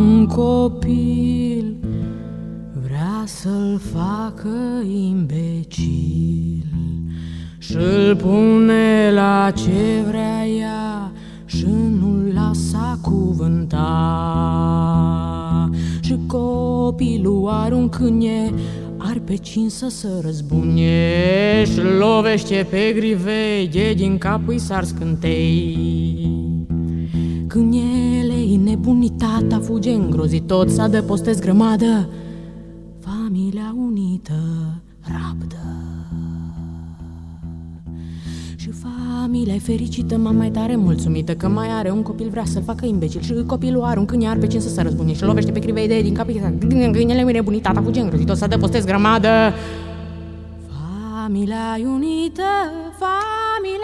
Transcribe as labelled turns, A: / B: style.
A: un copil Vrea să-l facă imbecil. Și-l pune la ce vrea ea Și nu-l lasa cuvânta. Și copilul aruncând ar pe cinsă să se răzbune. Și lovește pe grivei, de din cap îi s-ar scântei. Când e nebunitatea fuge îngrozit tot S-a postez grămadă. Familia unită rabdă. Și familia e fericită, mama mai tare mulțumită Că mai are un copil, vrea să-l facă imbecil. Și copilul are un câine pe cine să se răzbune Și lovește pe crivei de din cap. Gâinele mi nebunit, tata fuge îngrozit O să adăpostez grămadă. Familia unită, familia